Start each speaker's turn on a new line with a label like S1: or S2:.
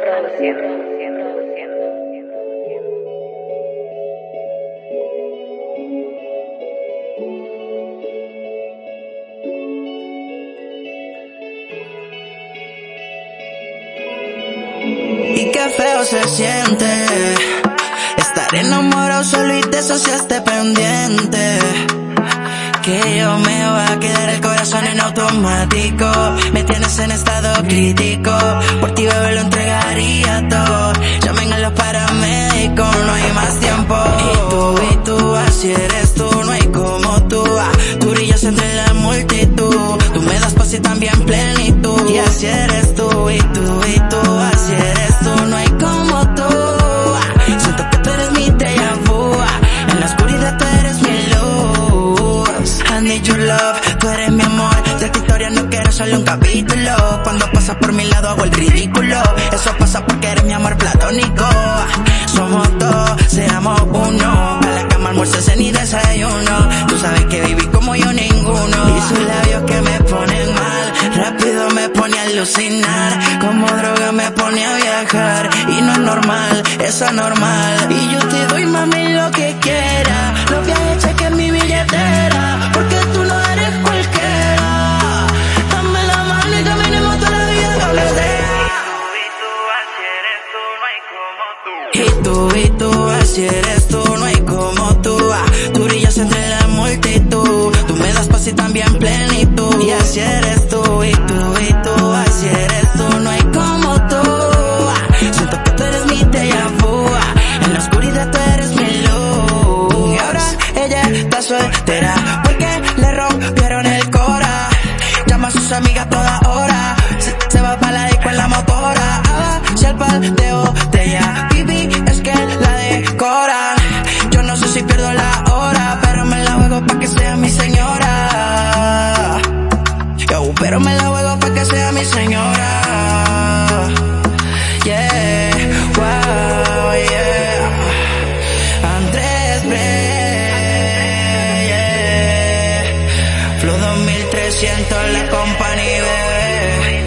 S1: produciendo.
S2: Y qué feo se siente estar enamorado solo y te asociaste pendiente. Que yo me voy a quedar el corazón en automático. Me tienes en estado crítico. Por ti, bebé, solo un capítulo. Cuando pasas por mi lado hago el ridículo. Eso pasa porque eres mi amor platónico. Somos dos, seamos uno. A la cama, almuerzo, cena y desayuno. Tú sabes que viví como yo ninguno. Y sus labios que me ponen mal. Rápido me pone a alucinar. Como droga me pone a viajar. Y no es normal, es anormal. Y yo te doy mami lo que quiera. Lo que Tú, y tú, así eres tú, no hay como tú. Ah, Tú brillas entre la multitud. Tú me das paz y también plenitud. 1300 la compañía.